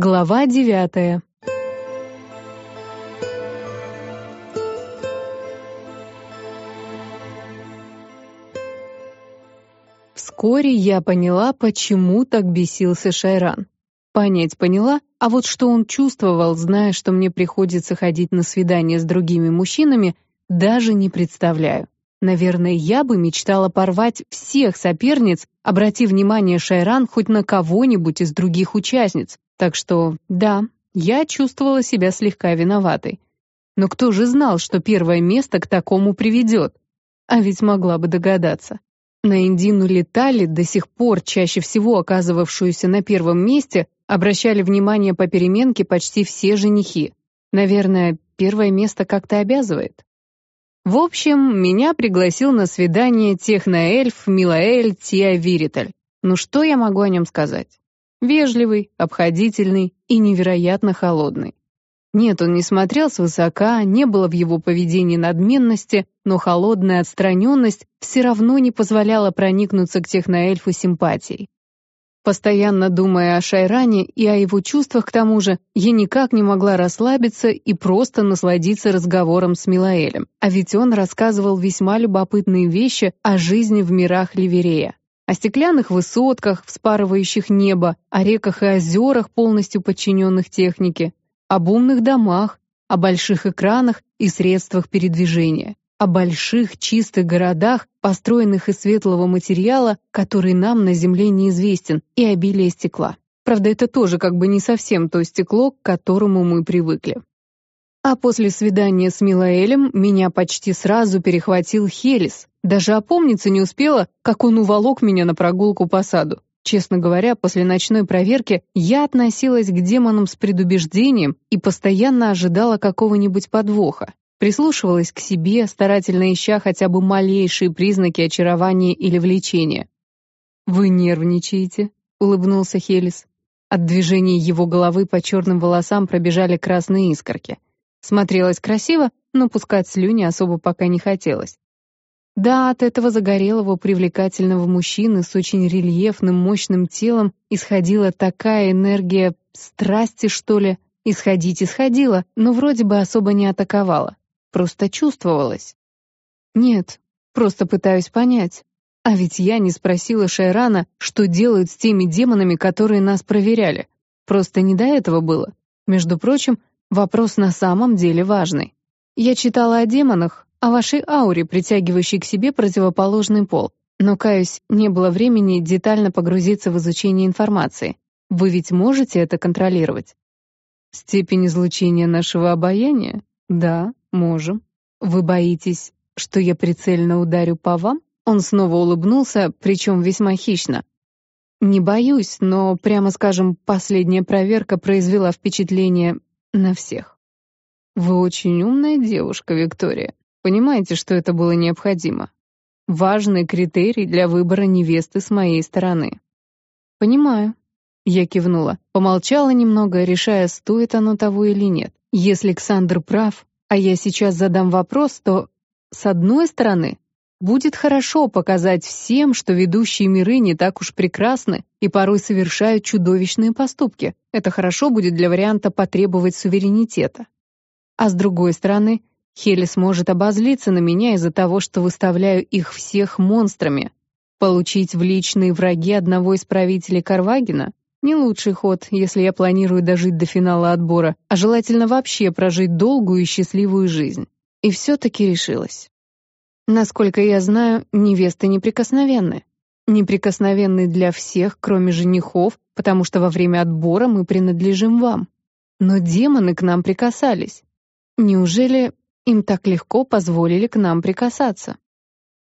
Глава девятая. Вскоре я поняла, почему так бесился Шайран. Понять поняла, а вот что он чувствовал, зная, что мне приходится ходить на свидания с другими мужчинами, даже не представляю. Наверное, я бы мечтала порвать всех соперниц, обратив внимание Шайран хоть на кого-нибудь из других участниц. Так что, да, я чувствовала себя слегка виноватой. Но кто же знал, что первое место к такому приведет? А ведь могла бы догадаться. На Индину летали, до сих пор чаще всего оказывавшуюся на первом месте, обращали внимание по переменке почти все женихи. Наверное, первое место как-то обязывает. В общем, меня пригласил на свидание техноэльф Милаэль Тиа Вириталь. Ну что я могу о нем сказать? Вежливый, обходительный и невероятно холодный. Нет, он не смотрел свысока, не было в его поведении надменности, но холодная отстраненность все равно не позволяла проникнуться к техноэльфу симпатией. Постоянно думая о Шайране и о его чувствах к тому же, я никак не могла расслабиться и просто насладиться разговором с Милаэлем. А ведь он рассказывал весьма любопытные вещи о жизни в мирах Ливерея. О стеклянных высотках, вспарывающих небо, о реках и озерах, полностью подчиненных технике, об умных домах, о больших экранах и средствах передвижения о больших чистых городах, построенных из светлого материала, который нам на Земле неизвестен, и обилие стекла. Правда, это тоже как бы не совсем то стекло, к которому мы привыкли. А после свидания с Милаэлем меня почти сразу перехватил Хелис. Даже опомниться не успела, как он уволок меня на прогулку по саду. Честно говоря, после ночной проверки я относилась к демонам с предубеждением и постоянно ожидала какого-нибудь подвоха. Прислушивалась к себе, старательно ища хотя бы малейшие признаки очарования или влечения. «Вы нервничаете?» — улыбнулся Хелис. От движения его головы по черным волосам пробежали красные искорки. Смотрелось красиво, но пускать слюни особо пока не хотелось. Да, от этого загорелого, привлекательного мужчины с очень рельефным, мощным телом исходила такая энергия страсти, что ли. Исходить исходила, но вроде бы особо не атаковала. Просто чувствовалось. Нет, просто пытаюсь понять. А ведь я не спросила Шайрана, что делают с теми демонами, которые нас проверяли. Просто не до этого было. Между прочим, вопрос на самом деле важный. Я читала о демонах, о вашей ауре, притягивающей к себе противоположный пол. Но, каюсь, не было времени детально погрузиться в изучение информации. Вы ведь можете это контролировать? Степень излучения нашего обаяния? Да, можем. Вы боитесь, что я прицельно ударю по вам? Он снова улыбнулся, причем весьма хищно. Не боюсь, но, прямо скажем, последняя проверка произвела впечатление на всех. Вы очень умная девушка, Виктория. Понимаете, что это было необходимо? Важный критерий для выбора невесты с моей стороны. Понимаю. Я кивнула, помолчала немного, решая, стоит оно того или нет. Если Александр прав, а я сейчас задам вопрос, то, с одной стороны, будет хорошо показать всем, что ведущие миры не так уж прекрасны и порой совершают чудовищные поступки. Это хорошо будет для варианта потребовать суверенитета. А с другой стороны, Хели сможет обозлиться на меня из-за того, что выставляю их всех монстрами. Получить в личные враги одного из правителей Карвагина не лучший ход, если я планирую дожить до финала отбора, а желательно вообще прожить долгую и счастливую жизнь. И все-таки решилась. Насколько я знаю, невесты неприкосновенны. Неприкосновенны для всех, кроме женихов, потому что во время отбора мы принадлежим вам. Но демоны к нам прикасались. Неужели им так легко позволили к нам прикасаться?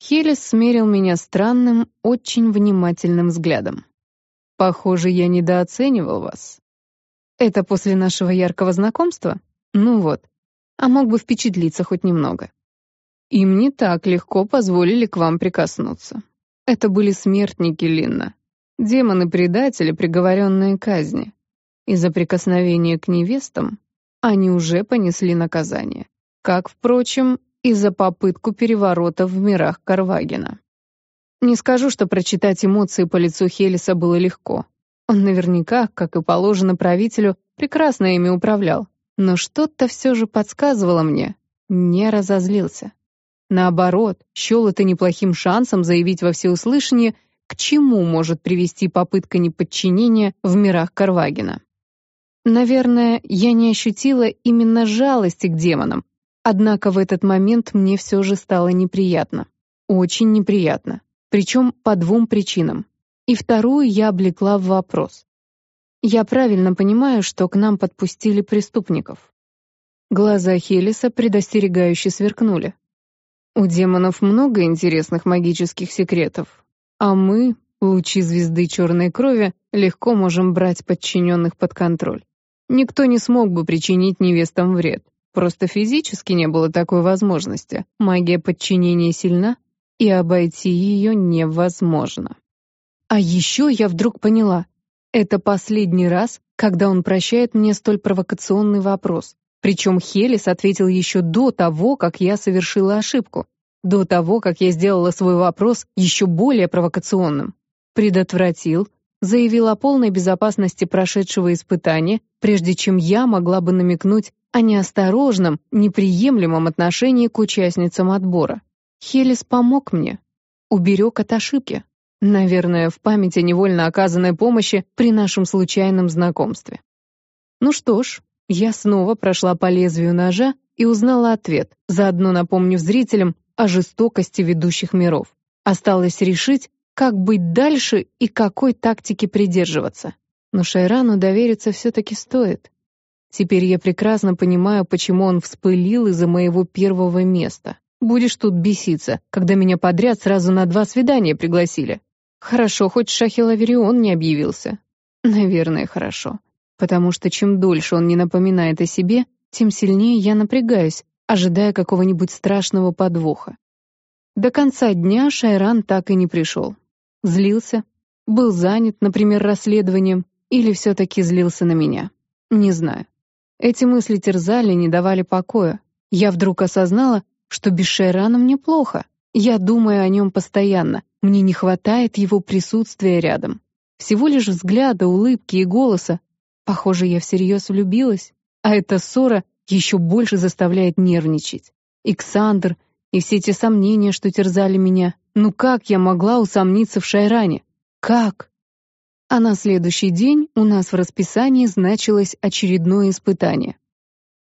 Хелис смерил меня странным, очень внимательным взглядом. Похоже, я недооценивал вас. Это после нашего яркого знакомства? Ну вот. А мог бы впечатлиться хоть немного. Им не так легко позволили к вам прикоснуться. Это были смертники Линна. Демоны-предатели, приговоренные к казни. Из-за прикосновения к невестам они уже понесли наказание. Как, впрочем, и за попытку переворота в мирах Карвагина. Не скажу, что прочитать эмоции по лицу Хелиса было легко. Он наверняка, как и положено правителю, прекрасно ими управлял. Но что-то все же подсказывало мне. Не разозлился. Наоборот, счел это неплохим шансом заявить во всеуслышание, к чему может привести попытка неподчинения в мирах Карвагина. Наверное, я не ощутила именно жалости к демонам, однако в этот момент мне все же стало неприятно. Очень неприятно. Причем по двум причинам. И вторую я облекла в вопрос. Я правильно понимаю, что к нам подпустили преступников. Глаза Хелиса предостерегающе сверкнули. У демонов много интересных магических секретов, а мы, лучи звезды черной крови, легко можем брать подчиненных под контроль. Никто не смог бы причинить невестам вред. Просто физически не было такой возможности. Магия подчинения сильна, и обойти ее невозможно. А еще я вдруг поняла. Это последний раз, когда он прощает мне столь провокационный вопрос. Причем Хелис ответил еще до того, как я совершила ошибку, до того, как я сделала свой вопрос еще более провокационным. Предотвратил, заявил о полной безопасности прошедшего испытания, прежде чем я могла бы намекнуть о неосторожном, неприемлемом отношении к участницам отбора. Хелис помог мне, уберег от ошибки. Наверное, в памяти невольно оказанной помощи при нашем случайном знакомстве. Ну что ж, я снова прошла по лезвию ножа и узнала ответ, заодно напомнив зрителям о жестокости ведущих миров. Осталось решить, как быть дальше и какой тактики придерживаться. Но Шайрану довериться все-таки стоит. Теперь я прекрасно понимаю, почему он вспылил из-за моего первого места. Будешь тут беситься, когда меня подряд сразу на два свидания пригласили. Хорошо, хоть Шахил Аверион не объявился. Наверное, хорошо потому что чем дольше он не напоминает о себе, тем сильнее я напрягаюсь, ожидая какого-нибудь страшного подвоха. До конца дня Шайран так и не пришел. Злился, был занят, например, расследованием, или все-таки злился на меня. Не знаю. Эти мысли терзали, не давали покоя. Я вдруг осознала, что без Шайрана мне плохо. Я думаю о нем постоянно, мне не хватает его присутствия рядом. Всего лишь взгляда, улыбки и голоса, Похоже, я всерьез влюбилась, а эта ссора еще больше заставляет нервничать. Иксандр и все те сомнения, что терзали меня. Ну как я могла усомниться в Шайране? Как? А на следующий день у нас в расписании значилось очередное испытание.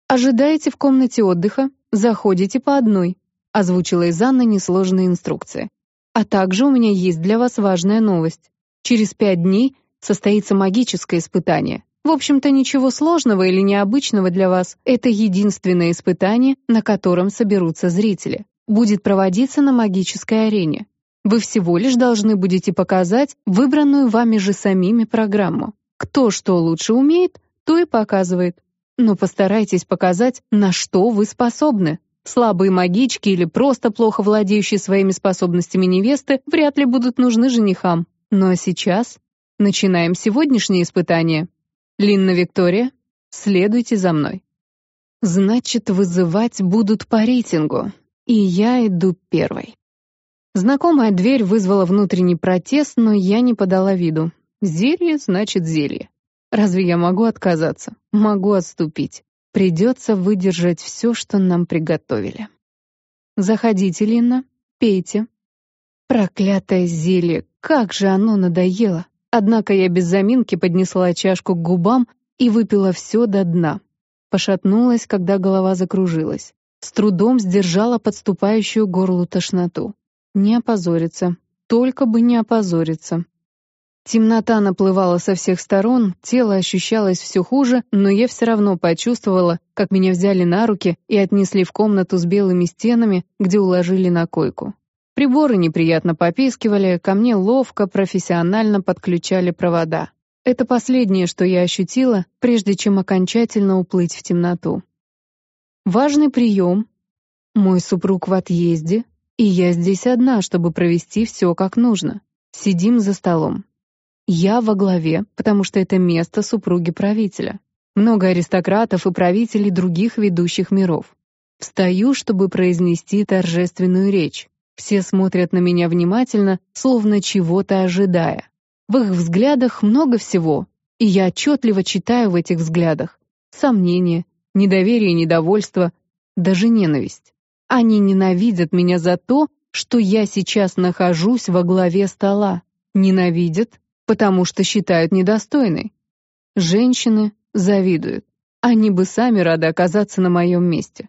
«Ожидаете в комнате отдыха, заходите по одной», озвучила Изанна несложные инструкции. «А также у меня есть для вас важная новость. Через пять дней состоится магическое испытание. В общем-то, ничего сложного или необычного для вас. Это единственное испытание, на котором соберутся зрители. Будет проводиться на магической арене. Вы всего лишь должны будете показать выбранную вами же самими программу. Кто что лучше умеет, то и показывает. Но постарайтесь показать, на что вы способны. Слабые магички или просто плохо владеющие своими способностями невесты вряд ли будут нужны женихам. Ну а сейчас начинаем сегодняшнее испытание. Линна Виктория, следуйте за мной. Значит, вызывать будут по рейтингу, и я иду первой. Знакомая дверь вызвала внутренний протест, но я не подала виду. Зелье значит зелье. Разве я могу отказаться? Могу отступить. Придется выдержать все, что нам приготовили. Заходите, Линна, пейте. Проклятое зелье, как же оно надоело. Однако я без заминки поднесла чашку к губам и выпила все до дна. Пошатнулась, когда голова закружилась. С трудом сдержала подступающую горлу тошноту. Не опозориться. Только бы не опозориться. Темнота наплывала со всех сторон, тело ощущалось все хуже, но я все равно почувствовала, как меня взяли на руки и отнесли в комнату с белыми стенами, где уложили на койку. Приборы неприятно попискивали, ко мне ловко, профессионально подключали провода. Это последнее, что я ощутила, прежде чем окончательно уплыть в темноту. Важный прием. Мой супруг в отъезде, и я здесь одна, чтобы провести все как нужно. Сидим за столом. Я во главе, потому что это место супруги правителя. Много аристократов и правителей других ведущих миров. Встаю, чтобы произнести торжественную речь. Все смотрят на меня внимательно, словно чего-то ожидая. В их взглядах много всего, и я отчетливо читаю в этих взглядах сомнения, недоверие, недовольство, даже ненависть. Они ненавидят меня за то, что я сейчас нахожусь во главе стола. Ненавидят, потому что считают недостойной. Женщины завидуют. Они бы сами рады оказаться на моем месте.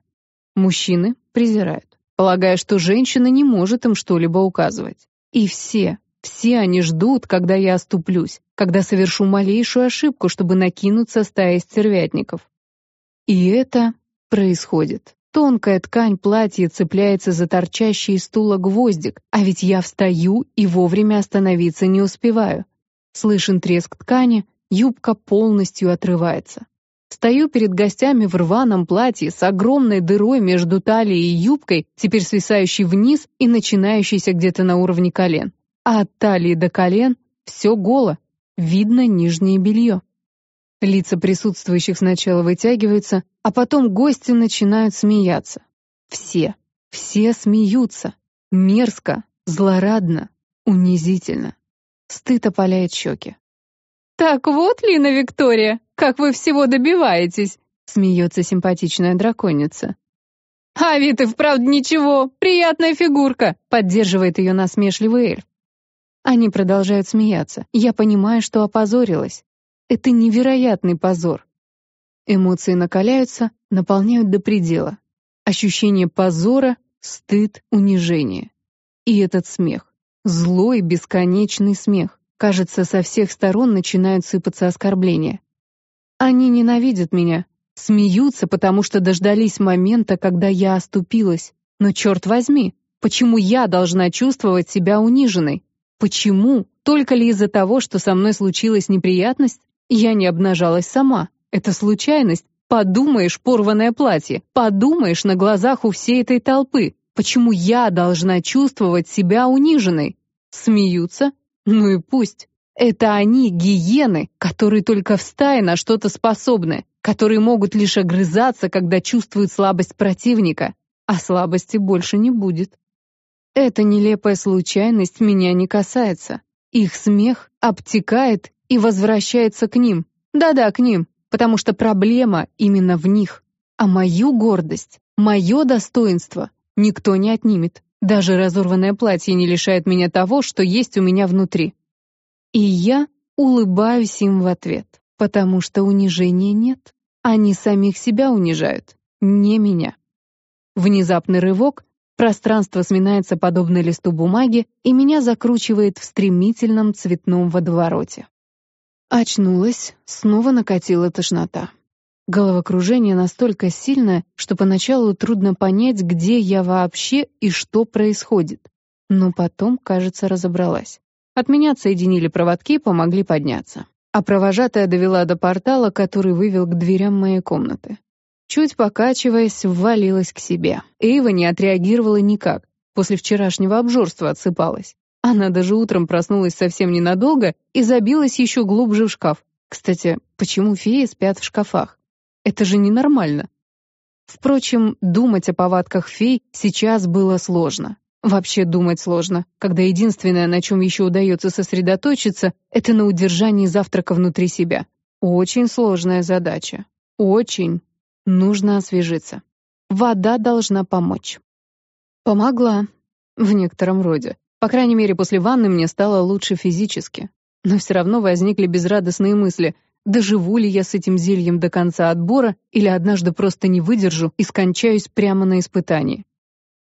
Мужчины презирают, полагая, что женщина не может им что-либо указывать. И все, все они ждут, когда я оступлюсь, когда совершу малейшую ошибку, чтобы накинуться стаей стервятников. И это происходит. Тонкая ткань платья цепляется за торчащий из стула гвоздик, а ведь я встаю и вовремя остановиться не успеваю. Слышен треск ткани, юбка полностью отрывается. Стою перед гостями в рваном платье с огромной дырой между талией и юбкой, теперь свисающей вниз и начинающейся где-то на уровне колен. А от талии до колен все голо, видно нижнее белье. Лица присутствующих сначала вытягиваются, а потом гости начинают смеяться. Все, все смеются. Мерзко, злорадно, унизительно. Стыд опаляет щеки. «Так вот, Лина Виктория, как вы всего добиваетесь!» смеется симпатичная драконица. «А ведь и вправду ничего, приятная фигурка!» поддерживает ее насмешливый эльф. Они продолжают смеяться. Я понимаю, что опозорилась. Это невероятный позор. Эмоции накаляются, наполняют до предела. Ощущение позора, стыд, унижение. И этот смех. Злой, бесконечный смех. Кажется, со всех сторон начинают сыпаться оскорбления. Они ненавидят меня, смеются, потому что дождались момента, когда я оступилась. Но черт возьми, почему я должна чувствовать себя униженной? Почему? Только ли из-за того, что со мной случилась неприятность? Я не обнажалась сама. Это случайность. Подумаешь, порванное платье. Подумаешь, на глазах у всей этой толпы. Почему я должна чувствовать себя униженной? Смеются? Ну и пусть. Это они, гиены, которые только в стае на что-то способны, которые могут лишь огрызаться, когда чувствуют слабость противника, а слабости больше не будет. Эта нелепая случайность меня не касается. Их смех обтекает и возвращается к ним. Да-да, к ним, потому что проблема именно в них. А мою гордость, мое достоинство никто не отнимет. Даже разорванное платье не лишает меня того, что есть у меня внутри. И я улыбаюсь им в ответ, потому что унижения нет. Они самих себя унижают, не меня. Внезапный рывок, пространство сминается подобно листу бумаги, и меня закручивает в стремительном цветном водовороте. Очнулась, снова накатила тошнота. Головокружение настолько сильное, что поначалу трудно понять, где я вообще и что происходит. Но потом, кажется, разобралась. От меня отсоединили проводки, помогли подняться. А провожатая довела до портала, который вывел к дверям моей комнаты. Чуть покачиваясь, ввалилась к себе. Эйва не отреагировала никак. После вчерашнего обжорства отсыпалась. Она даже утром проснулась совсем ненадолго и забилась еще глубже в шкаф. Кстати, почему феи спят в шкафах? Это же ненормально. Впрочем, думать о повадках фей сейчас было сложно. Вообще думать сложно, когда единственное, на чем еще удается сосредоточиться, это на удержании завтрака внутри себя. Очень сложная задача. Очень. Нужно освежиться. Вода должна помочь. Помогла. В некотором роде. По крайней мере, после ванны мне стало лучше физически. Но все равно возникли безрадостные мысли, доживу ли я с этим зельем до конца отбора или однажды просто не выдержу и скончаюсь прямо на испытании.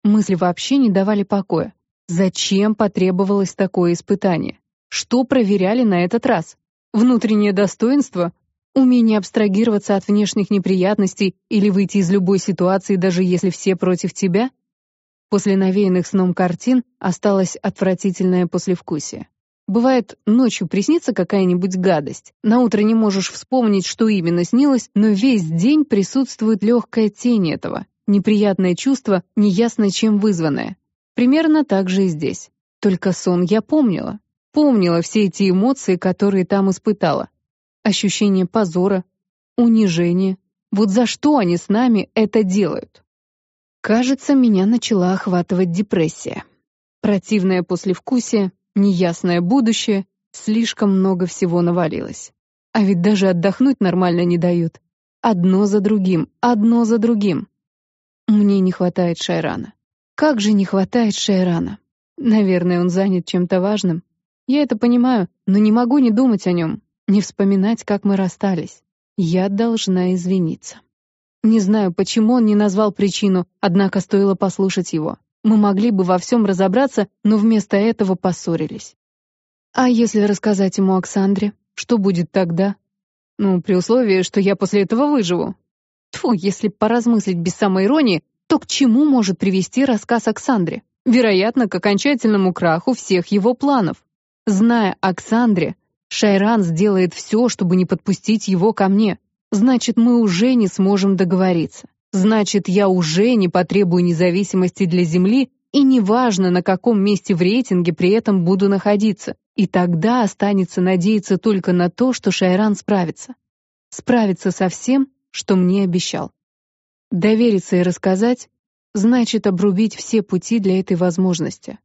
Мысли вообще не давали покоя. Зачем потребовалось такое испытание? Что проверяли на этот раз? Внутреннее достоинство? Умение абстрагироваться от внешних неприятностей или выйти из любой ситуации, даже если все против тебя? После навеянных сном картин осталось отвратительное послевкусие. Бывает, ночью приснится какая-нибудь гадость. На утро не можешь вспомнить, что именно снилось, но весь день присутствует легкая тень этого. Неприятное чувство, неясно чем вызванное. Примерно так же и здесь. Только сон я помнила. Помнила все эти эмоции, которые там испытала. Ощущение позора, унижения. Вот за что они с нами это делают? Кажется, меня начала охватывать депрессия. Противное послевкусие, неясное будущее, Слишком много всего навалилось. А ведь даже отдохнуть нормально не дают. Одно за другим, одно за другим. Мне не хватает Шайрана. Как же не хватает Шайрана? Наверное, он занят чем-то важным. Я это понимаю, но не могу не думать о нем, не вспоминать, как мы расстались. Я должна извиниться. Не знаю, почему он не назвал причину, однако стоило послушать его. Мы могли бы во всем разобраться, но вместо этого поссорились. А если рассказать ему Оксандре, что будет тогда? Ну, при условии, что я после этого выживу. Тьфу, если поразмыслить без самоиронии, то к чему может привести рассказ Оксандре? Вероятно, к окончательному краху всех его планов. Зная Оксандре, Шайран сделает все, чтобы не подпустить его ко мне. Значит, мы уже не сможем договориться. Значит, я уже не потребую независимости для Земли, и неважно, на каком месте в рейтинге при этом буду находиться. И тогда останется надеяться только на то, что Шайран справится. Справится со всем, что мне обещал. Довериться и рассказать значит обрубить все пути для этой возможности.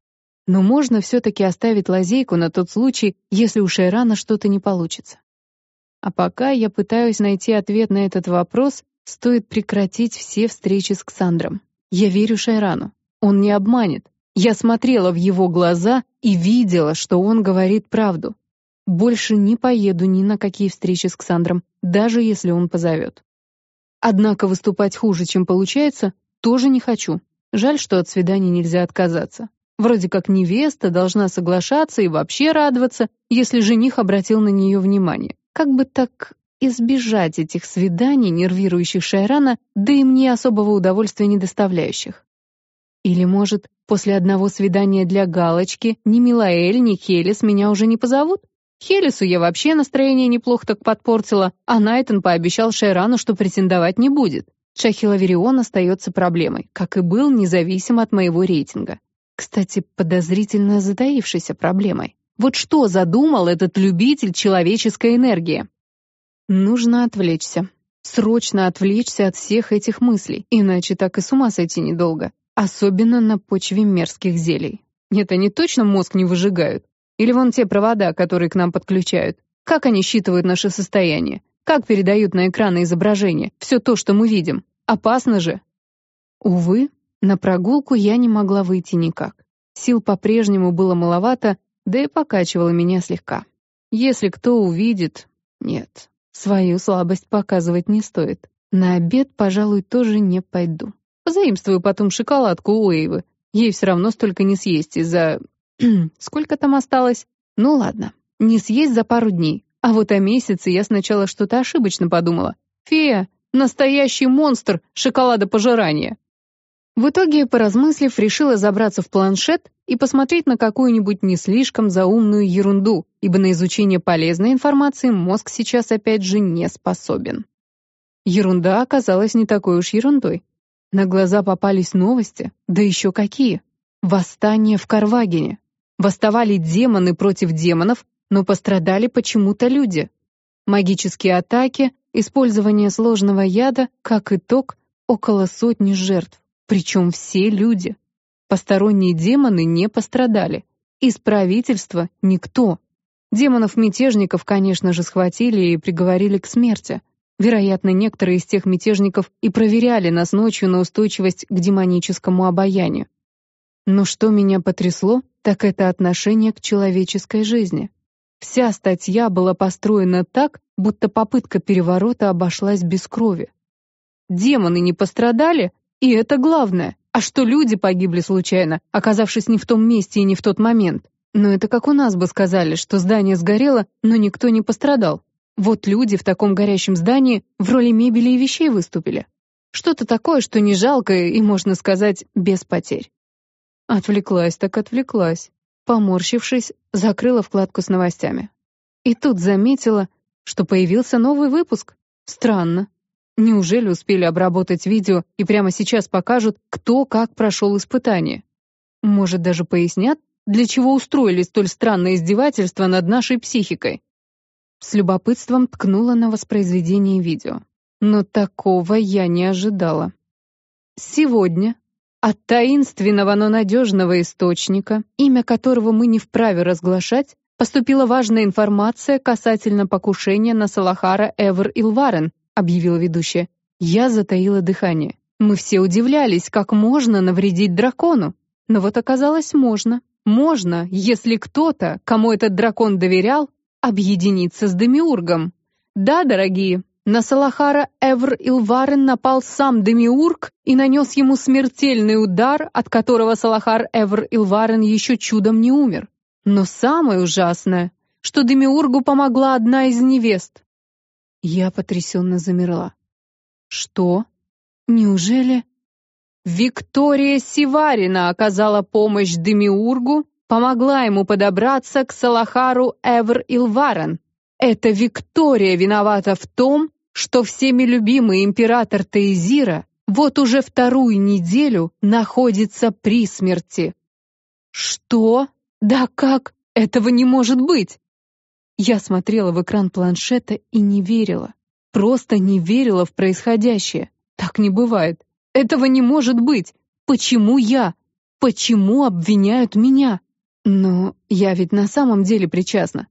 Но можно все-таки оставить лазейку на тот случай, если у Шайрана что-то не получится. А пока я пытаюсь найти ответ на этот вопрос, стоит прекратить все встречи с Ксандром. Я верю Шайрану. Он не обманет. Я смотрела в его глаза и видела, что он говорит правду. Больше не поеду ни на какие встречи с Ксандром, даже если он позовет. Однако выступать хуже, чем получается, тоже не хочу. Жаль, что от свидания нельзя отказаться. Вроде как невеста должна соглашаться и вообще радоваться, если жених обратил на нее внимание. Как бы так избежать этих свиданий, нервирующих Шайрана, да и мне особого удовольствия не доставляющих. Или, может, после одного свидания для галочки ни Милаэль, ни Хелис меня уже не позовут? Хелису я вообще настроение неплохо так подпортила, а Найтон пообещал Шайрану, что претендовать не будет. Шахилаверион остается проблемой, как и был, независимо от моего рейтинга. Кстати, подозрительно затаившейся проблемой. Вот что задумал этот любитель человеческой энергии? Нужно отвлечься. Срочно отвлечься от всех этих мыслей, иначе так и с ума сойти недолго. Особенно на почве мерзких зелий. Нет, они точно мозг не выжигают? Или вон те провода, которые к нам подключают? Как они считывают наше состояние? Как передают на экраны изображение? Все то, что мы видим. Опасно же. Увы, на прогулку я не могла выйти никак. Сил по-прежнему было маловато, да и покачивало меня слегка. Если кто увидит... Нет, свою слабость показывать не стоит. На обед, пожалуй, тоже не пойду. Позаимствую потом шоколадку у Эйвы. Ей все равно столько не съесть из-за... Сколько там осталось? Ну ладно, не съесть за пару дней. А вот о месяце я сначала что-то ошибочно подумала. Фея — настоящий монстр шоколадопожирания. В итоге, поразмыслив, решила забраться в планшет и посмотреть на какую-нибудь не слишком заумную ерунду, ибо на изучение полезной информации мозг сейчас опять же не способен. Ерунда оказалась не такой уж ерундой. На глаза попались новости, да еще какие. Восстание в Карвагене. Восставали демоны против демонов, но пострадали почему-то люди. Магические атаки, использование сложного яда, как итог, около сотни жертв, причем все люди. Посторонние демоны не пострадали. Из правительства никто. Демонов-мятежников, конечно же, схватили и приговорили к смерти. Вероятно, некоторые из тех мятежников и проверяли нас ночью на устойчивость к демоническому обаянию. Но что меня потрясло, так это отношение к человеческой жизни. Вся статья была построена так, будто попытка переворота обошлась без крови. Демоны не пострадали, и это главное. А что люди погибли случайно, оказавшись не в том месте и не в тот момент? Но это как у нас бы сказали, что здание сгорело, но никто не пострадал. Вот люди в таком горящем здании в роли мебели и вещей выступили. Что-то такое, что не жалко и, можно сказать, без потерь. Отвлеклась так отвлеклась. Поморщившись, закрыла вкладку с новостями. И тут заметила, что появился новый выпуск. Странно. Неужели успели обработать видео и прямо сейчас покажут, кто как прошел испытание? Может, даже пояснят, для чего устроили столь странное издевательство над нашей психикой? С любопытством ткнула на воспроизведение видео. Но такого я не ожидала. Сегодня от таинственного, но надежного источника, имя которого мы не вправе разглашать, Поступила важная информация касательно покушения на Салахара Эвер Илварен, объявила ведущая. Я затаила дыхание. Мы все удивлялись, как можно навредить дракону. Но вот оказалось, можно. Можно, если кто-то, кому этот дракон доверял, объединиться с Демиургом. Да, дорогие, на Салахара Эвр Илварен напал сам Демиург и нанес ему смертельный удар, от которого Салахар Эвр Илварен еще чудом не умер. Но самое ужасное, что Демиургу помогла одна из невест. Я потрясенно замерла. Что? Неужели? Виктория Сиварина оказала помощь Демиургу, помогла ему подобраться к Салахару Эвр Илварен. Это Виктория виновата в том, что всеми любимый император Таизира вот уже вторую неделю находится при смерти. Что? Да как? Этого не может быть! Я смотрела в экран планшета и не верила. Просто не верила в происходящее. Так не бывает. Этого не может быть. Почему я? Почему обвиняют меня? Но я ведь на самом деле причастна.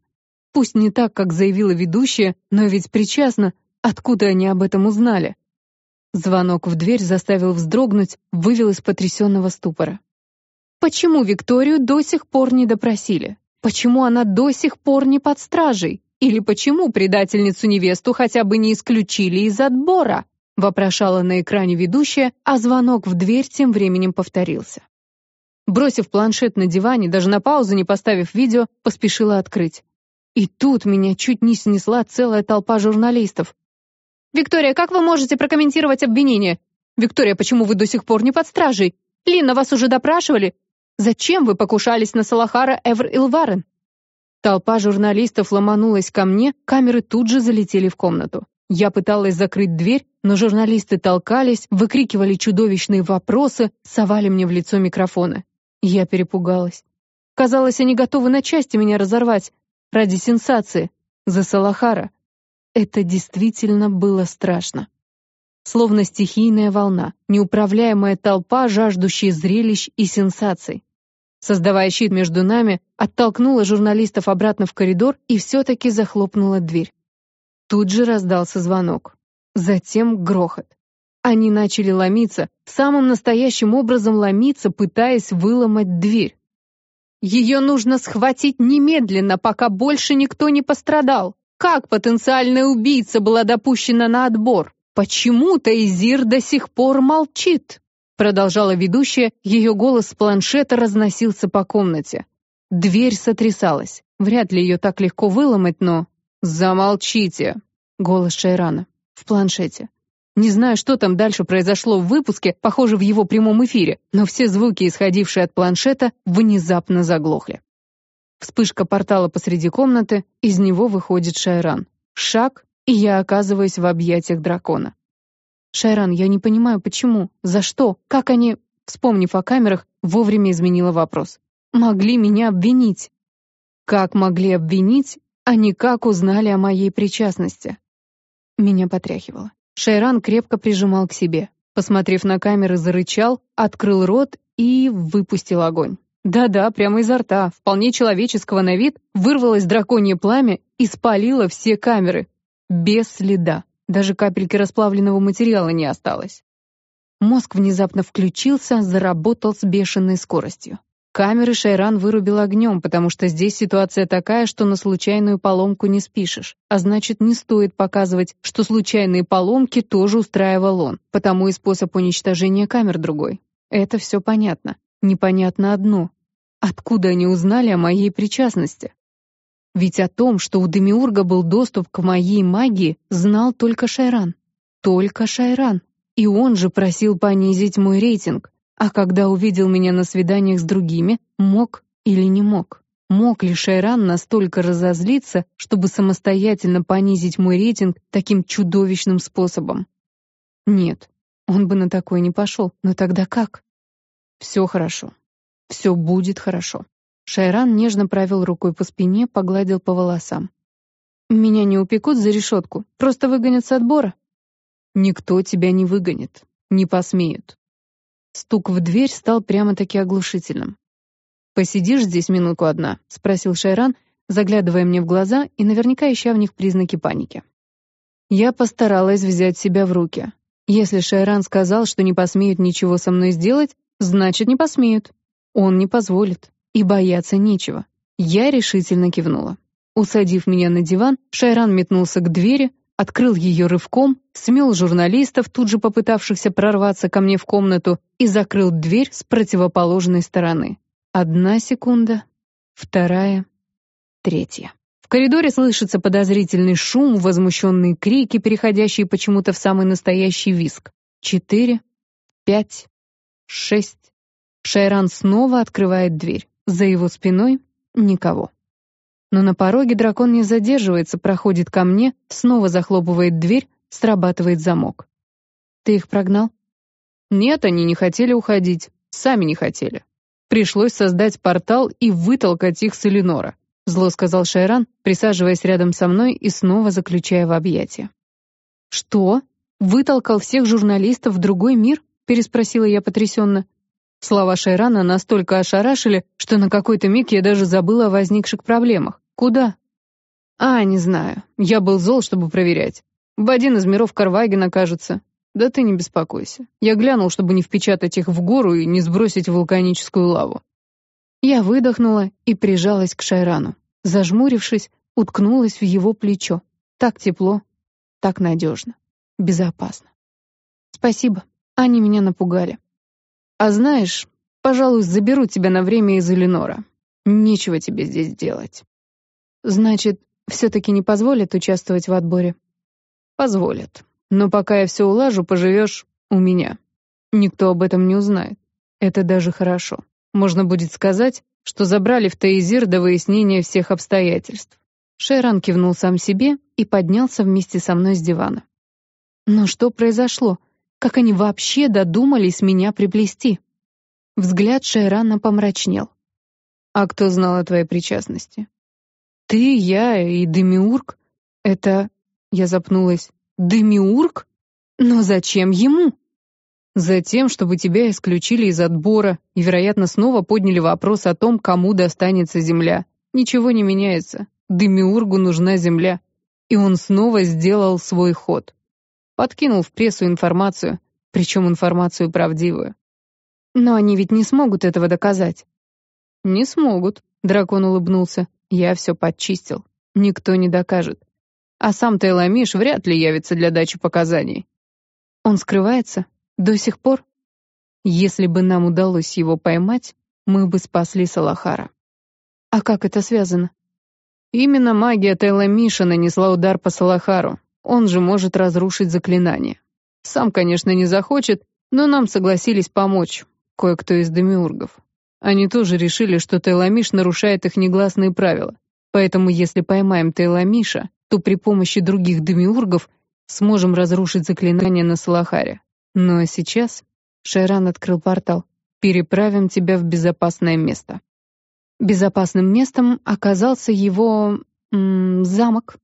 Пусть не так, как заявила ведущая, но ведь причастна. Откуда они об этом узнали? Звонок в дверь заставил вздрогнуть, вывел из потрясенного ступора. Почему Викторию до сих пор не допросили? Почему она до сих пор не под стражей? Или почему предательницу-невесту хотя бы не исключили из отбора? Вопрошала на экране ведущая, а звонок в дверь тем временем повторился. Бросив планшет на диване, даже на паузу не поставив видео, поспешила открыть. И тут меня чуть не снесла целая толпа журналистов. «Виктория, как вы можете прокомментировать обвинение? Виктория, почему вы до сих пор не под стражей? Лина, вас уже допрашивали? Зачем вы покушались на Салахара Эвр Илварен?» Толпа журналистов ломанулась ко мне, камеры тут же залетели в комнату. Я пыталась закрыть дверь, но журналисты толкались, выкрикивали чудовищные вопросы, совали мне в лицо микрофоны. Я перепугалась. Казалось, они готовы на части меня разорвать. Ради сенсации. За Салахара. Это действительно было страшно. Словно стихийная волна, неуправляемая толпа, жаждущая зрелищ и сенсаций. Создавая щит между нами, оттолкнула журналистов обратно в коридор и все-таки захлопнула дверь. Тут же раздался звонок. Затем грохот. Они начали ломиться, самым настоящим образом ломиться, пытаясь выломать дверь. Ее нужно схватить немедленно, пока больше никто не пострадал. Как потенциальная убийца была допущена на отбор? Почему Тайзир до сих пор молчит? Продолжала ведущая, ее голос с планшета разносился по комнате. Дверь сотрясалась. Вряд ли ее так легко выломать, но... «Замолчите!» — голос Шайрана. В планшете. Не знаю, что там дальше произошло в выпуске, похоже, в его прямом эфире, но все звуки, исходившие от планшета, внезапно заглохли. Вспышка портала посреди комнаты, из него выходит Шайран. Шаг, и я оказываюсь в объятиях дракона. «Шайран, я не понимаю, почему? За что? Как они...» Вспомнив о камерах, вовремя изменила вопрос. «Могли меня обвинить?» «Как могли обвинить, а не как узнали о моей причастности?» Меня потряхивало. Шайран крепко прижимал к себе. Посмотрев на камеры, зарычал, открыл рот и выпустил огонь. Да-да, прямо изо рта, вполне человеческого на вид, вырвалось драконье пламя и спалило все камеры. Без следа. Даже капельки расплавленного материала не осталось. Мозг внезапно включился, заработал с бешеной скоростью. Камеры Шайран вырубил огнем, потому что здесь ситуация такая, что на случайную поломку не спишешь. А значит, не стоит показывать, что случайные поломки тоже устраивал он, потому и способ уничтожения камер другой. Это все понятно. Непонятно одно. Откуда они узнали о моей причастности? Ведь о том, что у Демиурга был доступ к моей магии, знал только Шайран. Только Шайран. И он же просил понизить мой рейтинг. А когда увидел меня на свиданиях с другими, мог или не мог? Мог ли Шайран настолько разозлиться, чтобы самостоятельно понизить мой рейтинг таким чудовищным способом? Нет, он бы на такое не пошел. Но тогда как? Все хорошо. Все будет хорошо. Шайран нежно провел рукой по спине, погладил по волосам. «Меня не упекут за решетку, просто выгонят с отбора». «Никто тебя не выгонит, не посмеют». Стук в дверь стал прямо-таки оглушительным. «Посидишь здесь минутку одна?» — спросил Шайран, заглядывая мне в глаза и наверняка ища в них признаки паники. Я постаралась взять себя в руки. Если Шайран сказал, что не посмеют ничего со мной сделать, значит, не посмеют. Он не позволит. И бояться нечего. Я решительно кивнула. Усадив меня на диван, Шайран метнулся к двери, открыл ее рывком, смел журналистов, тут же попытавшихся прорваться ко мне в комнату, и закрыл дверь с противоположной стороны. Одна секунда, вторая, третья. В коридоре слышится подозрительный шум, возмущенные крики, переходящие почему-то в самый настоящий визг. Четыре, пять, шесть. Шайран снова открывает дверь. За его спиной никого. Но на пороге дракон не задерживается, проходит ко мне, снова захлопывает дверь, срабатывает замок. «Ты их прогнал?» «Нет, они не хотели уходить. Сами не хотели. Пришлось создать портал и вытолкать их с Эленора», зло сказал Шайран, присаживаясь рядом со мной и снова заключая в объятия. «Что? Вытолкал всех журналистов в другой мир?» переспросила я потрясенно. Слова Шайрана настолько ошарашили, что на какой-то миг я даже забыла о возникших проблемах. Куда? А, не знаю. Я был зол, чтобы проверять. В один из миров Карвагина, кажется. Да ты не беспокойся. Я глянул, чтобы не впечатать их в гору и не сбросить вулканическую лаву. Я выдохнула и прижалась к Шайрану. Зажмурившись, уткнулась в его плечо. Так тепло, так надежно, безопасно. Спасибо, они меня напугали. А знаешь, пожалуй, заберу тебя на время из Эленора. Нечего тебе здесь делать. Значит, все-таки не позволят участвовать в отборе? Позволят. Но пока я все улажу, поживешь у меня. Никто об этом не узнает. Это даже хорошо. Можно будет сказать, что забрали в Таизир до выяснения всех обстоятельств. Шейран кивнул сам себе и поднялся вместе со мной с дивана. Но что произошло? Как они вообще додумались меня приплести? Взгляд Шайрана помрачнел. «А кто знал о твоей причастности?» «Ты, я и Демиург. Это...» Я запнулась. «Демиург? Но зачем ему?» «Затем, чтобы тебя исключили из отбора и, вероятно, снова подняли вопрос о том, кому достанется земля. Ничего не меняется. Демиургу нужна земля. И он снова сделал свой ход. Подкинул в прессу информацию, причем информацию правдивую. Но они ведь не смогут этого доказать. Не смогут, дракон улыбнулся. Я все подчистил. Никто не докажет. А сам Тайламиш вряд ли явится для дачи показаний. Он скрывается? До сих пор? Если бы нам удалось его поймать, мы бы спасли Салахара. А как это связано? Именно магия Тайламиша нанесла удар по Салахару. Он же может разрушить заклинание. Сам, конечно, не захочет, но нам согласились помочь кое-кто из демиургов. Они тоже решили, что Тайламиш нарушает их негласные правила. Поэтому если поймаем Тайламиша, то при помощи других демиургов сможем разрушить заклинание на Салахаре. Но сейчас Шайран открыл портал. Переправим тебя в безопасное место. Безопасным местом оказался его... М -м, замок.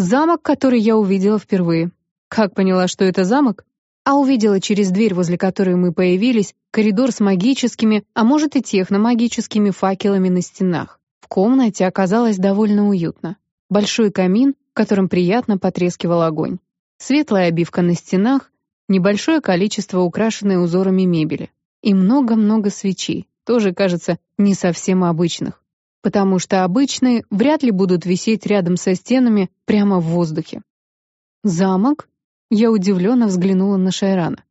Замок, который я увидела впервые. Как поняла, что это замок? А увидела через дверь, возле которой мы появились, коридор с магическими, а может и техномагическими факелами на стенах. В комнате оказалось довольно уютно. Большой камин, в котором приятно потрескивал огонь. Светлая обивка на стенах, небольшое количество украшенной узорами мебели. И много-много свечей, тоже, кажется, не совсем обычных потому что обычные вряд ли будут висеть рядом со стенами прямо в воздухе. «Замок?» Я удивленно взглянула на Шайрана.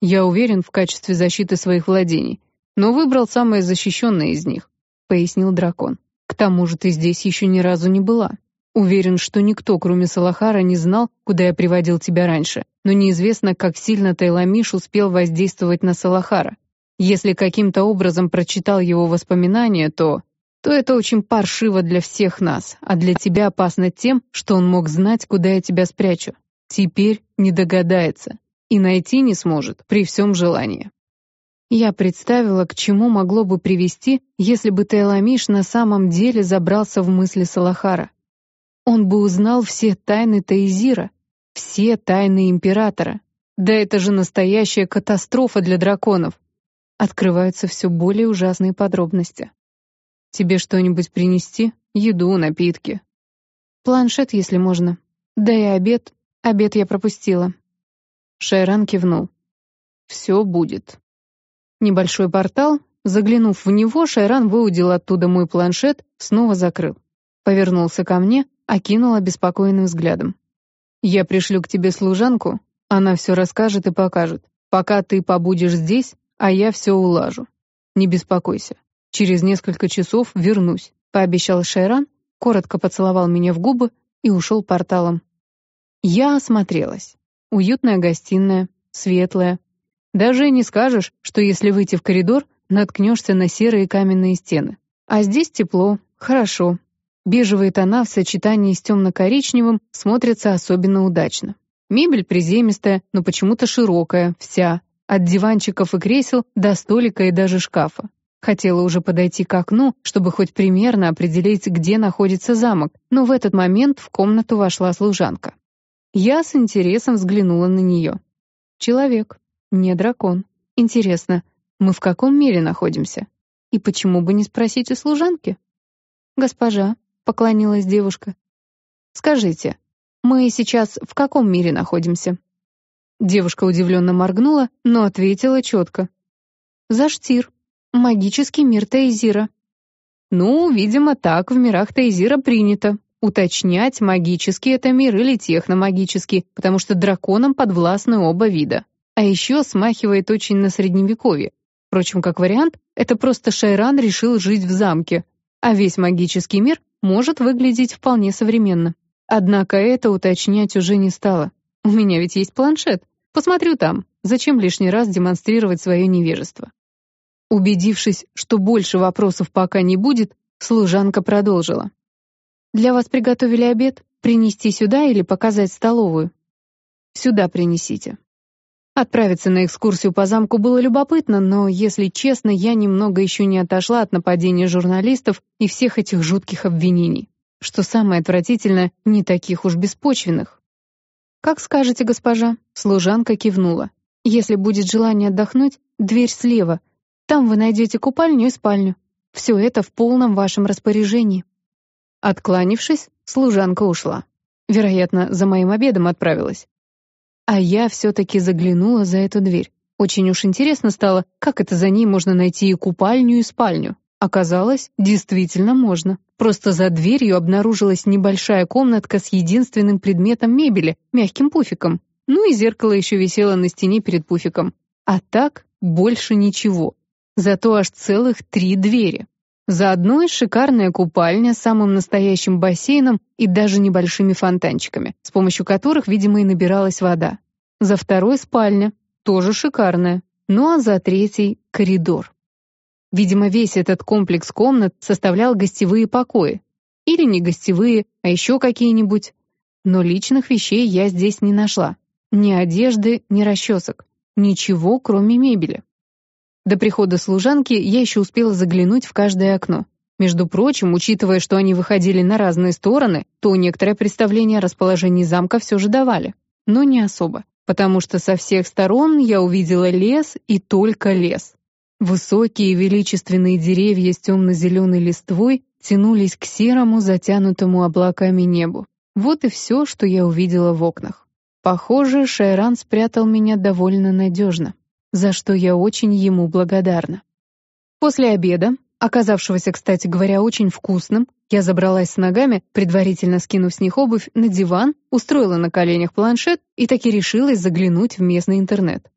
«Я уверен в качестве защиты своих владений, но выбрал самое защищенное из них», — пояснил дракон. «К тому же ты здесь еще ни разу не была. Уверен, что никто, кроме Салахара, не знал, куда я приводил тебя раньше, но неизвестно, как сильно Тайламиш успел воздействовать на Салахара. Если каким-то образом прочитал его воспоминания, то то это очень паршиво для всех нас, а для тебя опасно тем, что он мог знать, куда я тебя спрячу. Теперь не догадается и найти не сможет при всем желании. Я представила, к чему могло бы привести, если бы Тайламиш на самом деле забрался в мысли Салахара. Он бы узнал все тайны Таизира, все тайны Императора. Да это же настоящая катастрофа для драконов. Открываются все более ужасные подробности. Тебе что-нибудь принести? Еду, напитки. Планшет, если можно. Да и обед. Обед я пропустила. Шайран кивнул. Все будет. Небольшой портал. Заглянув в него, Шайран выудил оттуда мой планшет, снова закрыл. Повернулся ко мне, окинул обеспокоенным взглядом. «Я пришлю к тебе служанку, она все расскажет и покажет. Пока ты побудешь здесь, а я все улажу. Не беспокойся. Через несколько часов вернусь», — пообещал Шайран, коротко поцеловал меня в губы и ушел порталом. Я осмотрелась. Уютная гостиная, светлая. Даже не скажешь, что если выйти в коридор, наткнешься на серые каменные стены. А здесь тепло, хорошо, Бежевые тона в сочетании с темно-коричневым смотрятся особенно удачно. Мебель приземистая, но почему-то широкая, вся, от диванчиков и кресел до столика и даже шкафа. Хотела уже подойти к окну, чтобы хоть примерно определить, где находится замок, но в этот момент в комнату вошла служанка. Я с интересом взглянула на нее. Человек, не дракон. Интересно, мы в каком мире находимся? И почему бы не спросить у служанки? «Госпожа, — поклонилась девушка. «Скажите, мы сейчас в каком мире находимся?» Девушка удивленно моргнула, но ответила четко. «Заштир. Магический мир Тайзира». «Ну, видимо, так в мирах Тайзира принято. Уточнять, магический это мир или техномагический, потому что драконам подвластны оба вида. А еще смахивает очень на средневековье. Впрочем, как вариант, это просто Шайран решил жить в замке, а весь магический мир может выглядеть вполне современно. Однако это уточнять уже не стало. У меня ведь есть планшет. Посмотрю там. Зачем лишний раз демонстрировать свое невежество? Убедившись, что больше вопросов пока не будет, служанка продолжила. «Для вас приготовили обед? Принести сюда или показать столовую?» «Сюда принесите», Отправиться на экскурсию по замку было любопытно, но, если честно, я немного еще не отошла от нападения журналистов и всех этих жутких обвинений. Что самое отвратительное, не таких уж беспочвенных. «Как скажете, госпожа», — служанка кивнула. «Если будет желание отдохнуть, дверь слева. Там вы найдете купальню и спальню. Все это в полном вашем распоряжении». Откланившись, служанка ушла. Вероятно, за моим обедом отправилась. А я все-таки заглянула за эту дверь. Очень уж интересно стало, как это за ней можно найти и купальню, и спальню. Оказалось, действительно можно. Просто за дверью обнаружилась небольшая комнатка с единственным предметом мебели — мягким пуфиком. Ну и зеркало еще висело на стене перед пуфиком. А так больше ничего. Зато аж целых три двери. За одной шикарная купальня с самым настоящим бассейном и даже небольшими фонтанчиками, с помощью которых, видимо, и набиралась вода. За второй спальня, тоже шикарная. Ну а за третий — коридор. Видимо, весь этот комплекс комнат составлял гостевые покои. Или не гостевые, а еще какие-нибудь. Но личных вещей я здесь не нашла. Ни одежды, ни расчесок. Ничего, кроме мебели. До прихода служанки я еще успела заглянуть в каждое окно. Между прочим, учитывая, что они выходили на разные стороны, то некоторое представление о расположении замка все же давали. Но не особо, потому что со всех сторон я увидела лес и только лес. Высокие величественные деревья с темно-зеленой листвой тянулись к серому, затянутому облаками небу. Вот и все, что я увидела в окнах. Похоже, Шайран спрятал меня довольно надежно за что я очень ему благодарна. После обеда, оказавшегося, кстати говоря, очень вкусным, я забралась с ногами, предварительно скинув с них обувь, на диван, устроила на коленях планшет и таки решилась заглянуть в местный интернет.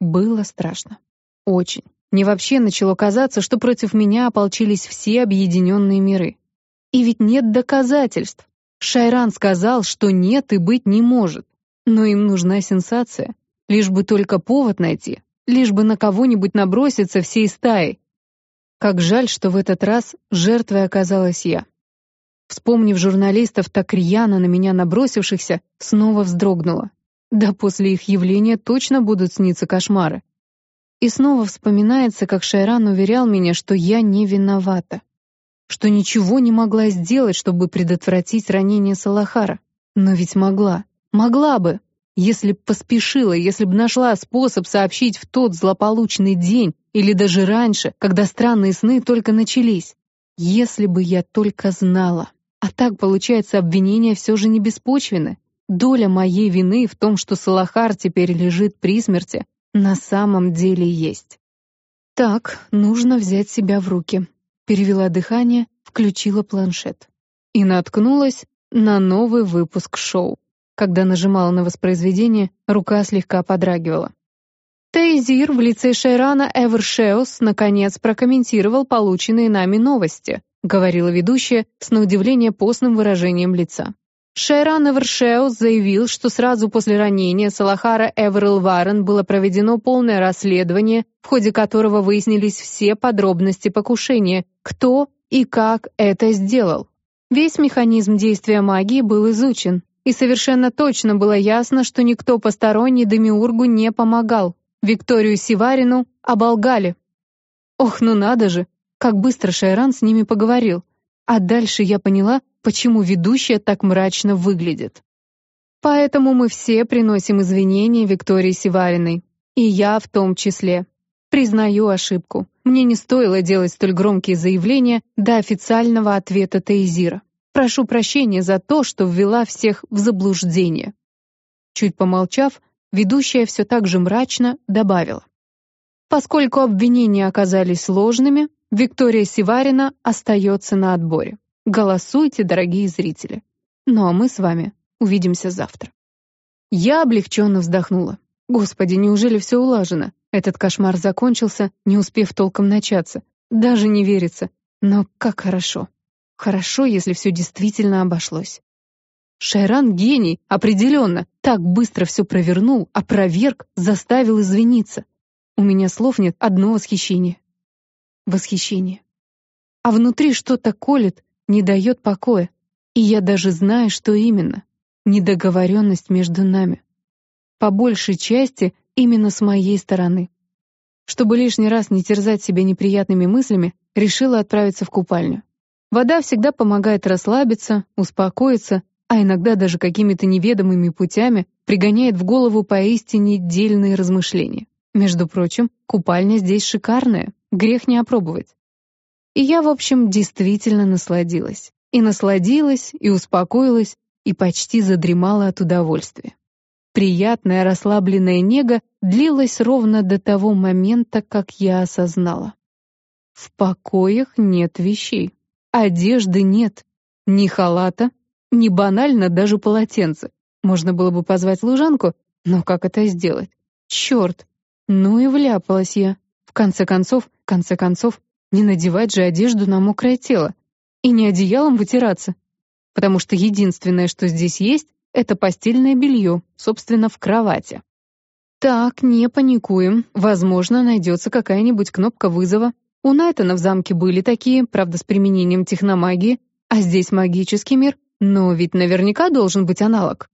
Было страшно. Очень. Мне вообще начало казаться, что против меня ополчились все объединенные миры. И ведь нет доказательств. Шайран сказал, что нет и быть не может. Но им нужна сенсация. Лишь бы только повод найти лишь бы на кого-нибудь наброситься всей стаей. Как жаль, что в этот раз жертвой оказалась я. Вспомнив журналистов, так рьяно на меня набросившихся, снова вздрогнула. Да после их явления точно будут сниться кошмары. И снова вспоминается, как Шайран уверял меня, что я не виновата. Что ничего не могла сделать, чтобы предотвратить ранение Салахара. Но ведь могла. Могла бы. Если б поспешила, если б нашла способ сообщить в тот злополучный день или даже раньше, когда странные сны только начались. Если бы я только знала. А так, получается, обвинения все же не беспочвены. Доля моей вины в том, что Салахар теперь лежит при смерти, на самом деле есть. Так, нужно взять себя в руки. Перевела дыхание, включила планшет. И наткнулась на новый выпуск шоу. Когда нажимала на воспроизведение, рука слегка подрагивала. Тейзир в лице Шайрана Эвершеус наконец прокомментировал полученные нами новости, говорила ведущая с на удивление постным выражением лица. Шайран Эвершеус заявил, что сразу после ранения Салахара Эверил Варен было проведено полное расследование, в ходе которого выяснились все подробности покушения, кто и как это сделал. Весь механизм действия магии был изучен, и совершенно точно было ясно, что никто посторонний Демиургу не помогал. Викторию Сиварину оболгали. Ох, ну надо же, как быстро Шайран с ними поговорил. А дальше я поняла, почему ведущая так мрачно выглядит. Поэтому мы все приносим извинения Виктории Сивариной. И я в том числе. Признаю ошибку. Мне не стоило делать столь громкие заявления до официального ответа Тейзира. Прошу прощения за то, что ввела всех в заблуждение. Чуть помолчав, ведущая все так же мрачно добавила. Поскольку обвинения оказались сложными, Виктория Сиварина остается на отборе. Голосуйте, дорогие зрители. Ну а мы с вами увидимся завтра. Я облегченно вздохнула. Господи, неужели все улажено? Этот кошмар закончился, не успев толком начаться. Даже не верится. Но как хорошо. Хорошо, если все действительно обошлось. Шайран гений, определенно. Так быстро все провернул, опроверг, заставил извиниться. У меня слов нет, одно восхищение. Восхищение. А внутри что-то колет, не дает покоя. И я даже знаю, что именно. Недоговоренность между нами. По большей части именно с моей стороны. Чтобы лишний раз не терзать себя неприятными мыслями, решила отправиться в купальню. Вода всегда помогает расслабиться, успокоиться, а иногда даже какими-то неведомыми путями пригоняет в голову поистине дельные размышления. Между прочим, купальня здесь шикарная, грех не опробовать. И я, в общем, действительно насладилась. И насладилась, и успокоилась, и почти задремала от удовольствия. Приятная расслабленная нега длилась ровно до того момента, как я осознала. В покоях нет вещей, одежды нет, ни халата, ни банально даже полотенца. Можно было бы позвать служанку, но как это сделать? Черт! Ну и вляпалась я. В конце концов, в конце концов, не надевать же одежду на мокрое тело. И не одеялом вытираться. Потому что единственное, что здесь есть, это постельное белье, собственно, в кровати. Так, не паникуем. Возможно, найдется какая-нибудь кнопка вызова. У Найтона в замке были такие, правда, с применением техномагии, а здесь магический мир, но ведь наверняка должен быть аналог.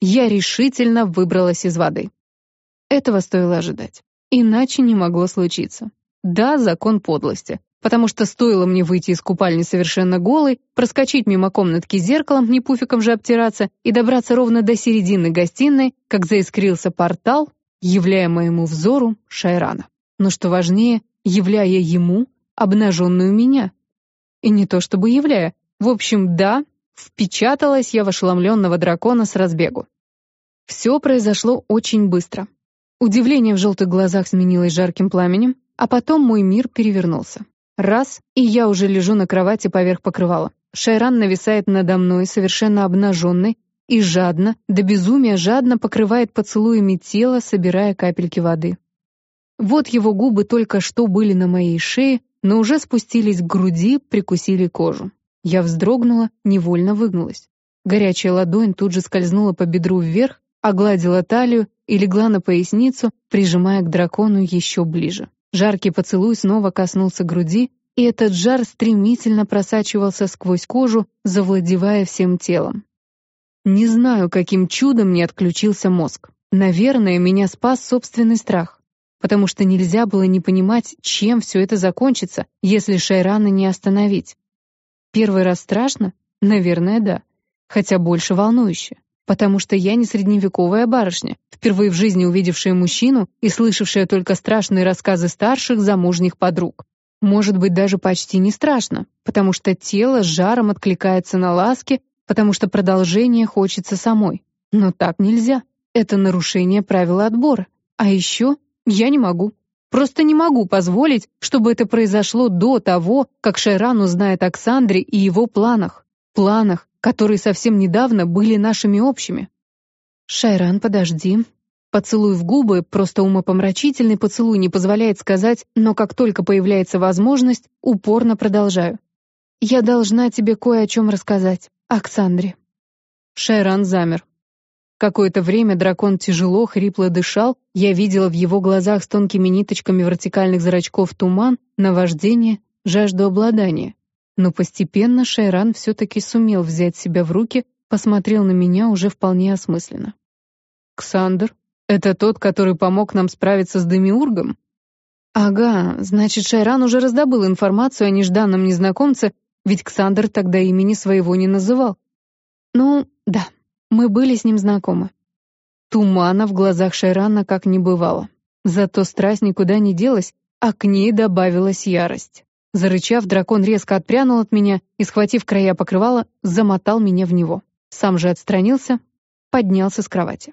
Я решительно выбралась из воды. Этого стоило ожидать. Иначе не могло случиться. Да, закон подлости. Потому что стоило мне выйти из купальни совершенно голой, проскочить мимо комнатки зеркалом, не пуфиком же обтираться, и добраться ровно до середины гостиной, как заискрился портал, являя моему взору Шайрана. Но что важнее, являя ему обнаженную меня. И не то чтобы являя. В общем, да, впечаталась я в ошеломленного дракона с разбегу. Все произошло очень быстро. Удивление в желтых глазах сменилось жарким пламенем, а потом мой мир перевернулся. Раз, и я уже лежу на кровати поверх покрывала. Шайран нависает надо мной, совершенно обнаженный, и жадно, до безумия жадно покрывает поцелуями тело, собирая капельки воды. Вот его губы только что были на моей шее, но уже спустились к груди, прикусили кожу. Я вздрогнула, невольно выгнулась. Горячая ладонь тут же скользнула по бедру вверх, огладила талию и легла на поясницу, прижимая к дракону еще ближе. Жаркий поцелуй снова коснулся груди, и этот жар стремительно просачивался сквозь кожу, завладевая всем телом. Не знаю, каким чудом не отключился мозг. Наверное, меня спас собственный страх, потому что нельзя было не понимать, чем все это закончится, если Шайрана не остановить. Первый раз страшно? Наверное, да. Хотя больше волнующе потому что я не средневековая барышня, впервые в жизни увидевшая мужчину и слышавшая только страшные рассказы старших замужних подруг. Может быть, даже почти не страшно, потому что тело с жаром откликается на ласки, потому что продолжение хочется самой. Но так нельзя. Это нарушение правила отбора. А еще я не могу. Просто не могу позволить, чтобы это произошло до того, как Шайран узнает о Ксандре и его планах. Планах, которые совсем недавно были нашими общими. «Шайран, подожди». Поцелуй в губы, просто умопомрачительный поцелуй не позволяет сказать, но как только появляется возможность, упорно продолжаю. «Я должна тебе кое о чем рассказать, Оксандре». Шайран замер. Какое-то время дракон тяжело, хрипло дышал, я видела в его глазах с тонкими ниточками вертикальных зрачков туман, наваждение, жажду обладания. Но постепенно Шайран все-таки сумел взять себя в руки, посмотрел на меня уже вполне осмысленно. «Ксандр, это тот, который помог нам справиться с Демиургом?» «Ага, значит, Шайран уже раздобыл информацию о нежданном незнакомце, ведь Ксандр тогда имени своего не называл. Ну, да, мы были с ним знакомы. Тумана в глазах Шайрана как не бывало. Зато страсть никуда не делась, а к ней добавилась ярость. Зарычав, дракон резко отпрянул от меня и, схватив края покрывала, замотал меня в него. Сам же отстранился, поднялся с кровати.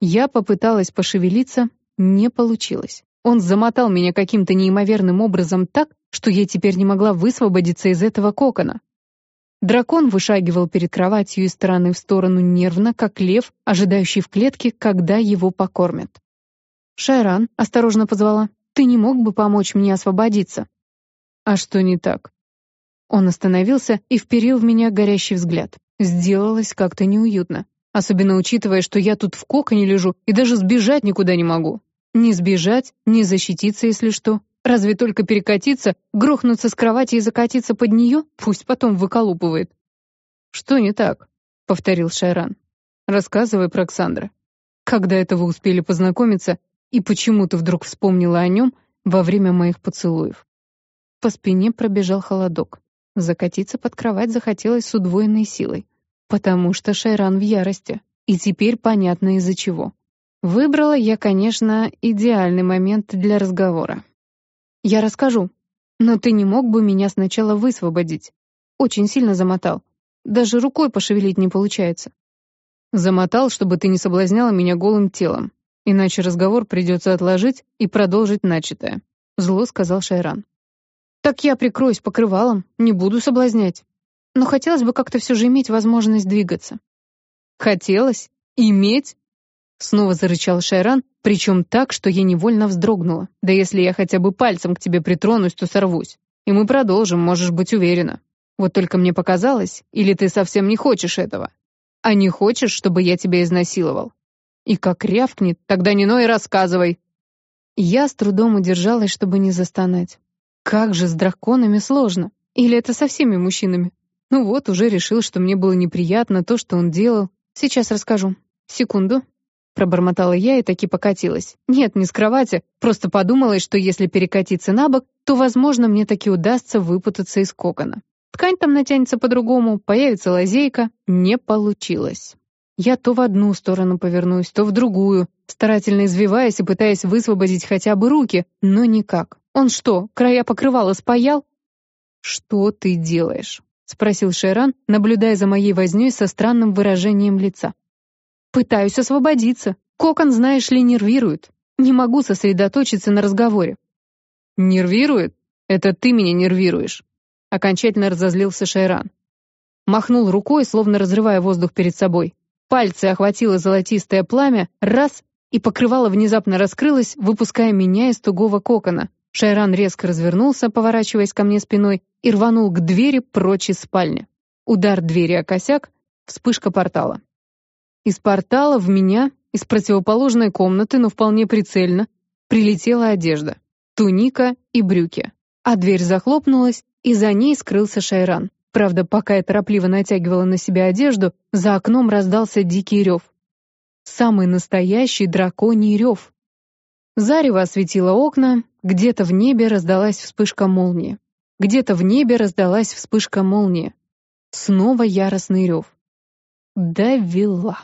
Я попыталась пошевелиться, не получилось. Он замотал меня каким-то неимоверным образом так, что я теперь не могла высвободиться из этого кокона. Дракон вышагивал перед кроватью из стороны в сторону нервно, как лев, ожидающий в клетке, когда его покормят. «Шайран», — осторожно позвала, — «ты не мог бы помочь мне освободиться?» «А что не так?» Он остановился и вперил в меня горящий взгляд. Сделалось как-то неуютно. Особенно учитывая, что я тут в коконе лежу и даже сбежать никуда не могу. Не сбежать, не защититься, если что. Разве только перекатиться, грохнуться с кровати и закатиться под нее? Пусть потом выколупывает. «Что не так?» — повторил Шайран. «Рассказывай про Оксандра. Когда это вы успели познакомиться, и почему ты вдруг вспомнила о нем во время моих поцелуев?» По спине пробежал холодок. Закатиться под кровать захотелось с удвоенной силой. Потому что Шайран в ярости. И теперь понятно из-за чего. Выбрала я, конечно, идеальный момент для разговора. «Я расскажу. Но ты не мог бы меня сначала высвободить?» Очень сильно замотал. Даже рукой пошевелить не получается. Замотал, чтобы ты не соблазняла меня голым телом. Иначе разговор придется отложить и продолжить начатое. Зло сказал Шайран. Так я прикроюсь покрывалом, не буду соблазнять. Но хотелось бы как-то все же иметь возможность двигаться. Хотелось? Иметь? Снова зарычал Шайран, причем так, что я невольно вздрогнула. Да если я хотя бы пальцем к тебе притронусь, то сорвусь. И мы продолжим, можешь быть уверена. Вот только мне показалось, или ты совсем не хочешь этого? А не хочешь, чтобы я тебя изнасиловал? И как рявкнет, тогда не ной рассказывай. Я с трудом удержалась, чтобы не застонать. Как же с драконами сложно. Или это со всеми мужчинами? Ну вот, уже решил, что мне было неприятно то, что он делал. Сейчас расскажу. Секунду. Пробормотала я и таки покатилась. Нет, не с кровати, просто подумала, что если перекатиться на бок, то, возможно, мне таки удастся выпутаться из кокона. Ткань там натянется по-другому, появится лазейка. Не получилось. Я то в одну сторону повернусь, то в другую, старательно извиваясь и пытаясь высвободить хотя бы руки, но никак. Он что, края покрывала спаял? Что ты делаешь? спросил Шеран, наблюдая за моей вознёй со странным выражением лица. Пытаюсь освободиться. Кокон, знаешь ли, нервирует. Не могу сосредоточиться на разговоре. Нервирует? Это ты меня нервируешь. Окончательно разозлился Шайран. Махнул рукой, словно разрывая воздух перед собой. Пальцы охватило золотистое пламя, раз, и покрывало внезапно раскрылось, выпуская меня из тугого кокона. Шайран резко развернулся, поворачиваясь ко мне спиной, и рванул к двери прочь из спальни. Удар двери о косяк, вспышка портала. Из портала в меня, из противоположной комнаты, но вполне прицельно, прилетела одежда, туника и брюки. А дверь захлопнулась, и за ней скрылся Шайран. Правда, пока я торопливо натягивала на себя одежду, за окном раздался дикий рев. Самый настоящий драконий рев. Зарево осветило окна, где-то в небе раздалась вспышка молнии. Где-то в небе раздалась вспышка молнии. Снова яростный рев. Довела.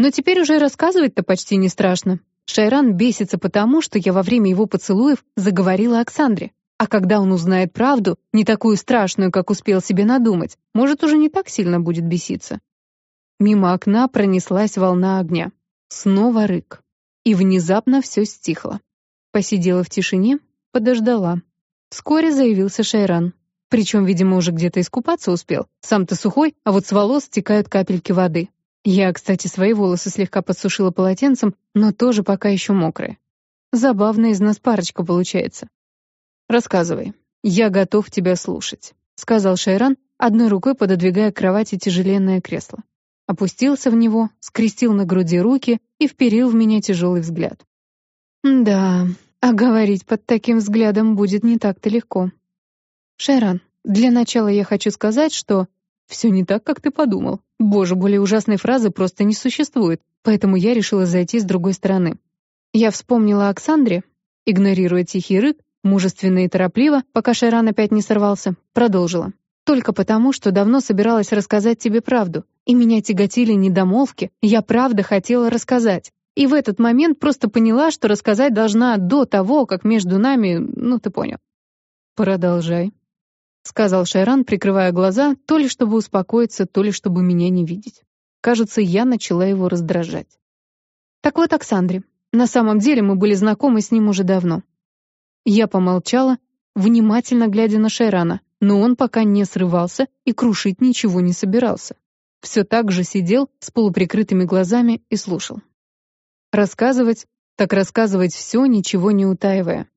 Но теперь уже рассказывать-то почти не страшно. Шайран бесится потому, что я во время его поцелуев заговорила Оксандре. А когда он узнает правду, не такую страшную, как успел себе надумать, может, уже не так сильно будет беситься. Мимо окна пронеслась волна огня. Снова рык. И внезапно все стихло. Посидела в тишине, подождала. Вскоре заявился Шайран. Причем, видимо, уже где-то искупаться успел. Сам-то сухой, а вот с волос стекают капельки воды. Я, кстати, свои волосы слегка подсушила полотенцем, но тоже пока еще мокрые. Забавная из нас парочка получается. «Рассказывай. Я готов тебя слушать», — сказал Шайран, одной рукой пододвигая к кровати тяжеленное кресло. Опустился в него, скрестил на груди руки и вперил в меня тяжелый взгляд. «Да, а говорить под таким взглядом будет не так-то легко. Шайран, для начала я хочу сказать, что все не так, как ты подумал. Боже, более ужасной фразы просто не существует, поэтому я решила зайти с другой стороны. Я вспомнила о Оксандре, игнорируя тихий рык, мужественно и торопливо, пока Шайран опять не сорвался, продолжила. Только потому, что давно собиралась рассказать тебе правду, и меня тяготили недомолвки, я правда хотела рассказать. И в этот момент просто поняла, что рассказать должна до того, как между нами, ну ты понял. Продолжай. — сказал Шайран, прикрывая глаза, то ли чтобы успокоиться, то ли чтобы меня не видеть. Кажется, я начала его раздражать. Так вот, Оксандре, на самом деле мы были знакомы с ним уже давно. Я помолчала, внимательно глядя на Шайрана, но он пока не срывался и крушить ничего не собирался. Все так же сидел с полуприкрытыми глазами и слушал. Рассказывать, так рассказывать все, ничего не утаивая.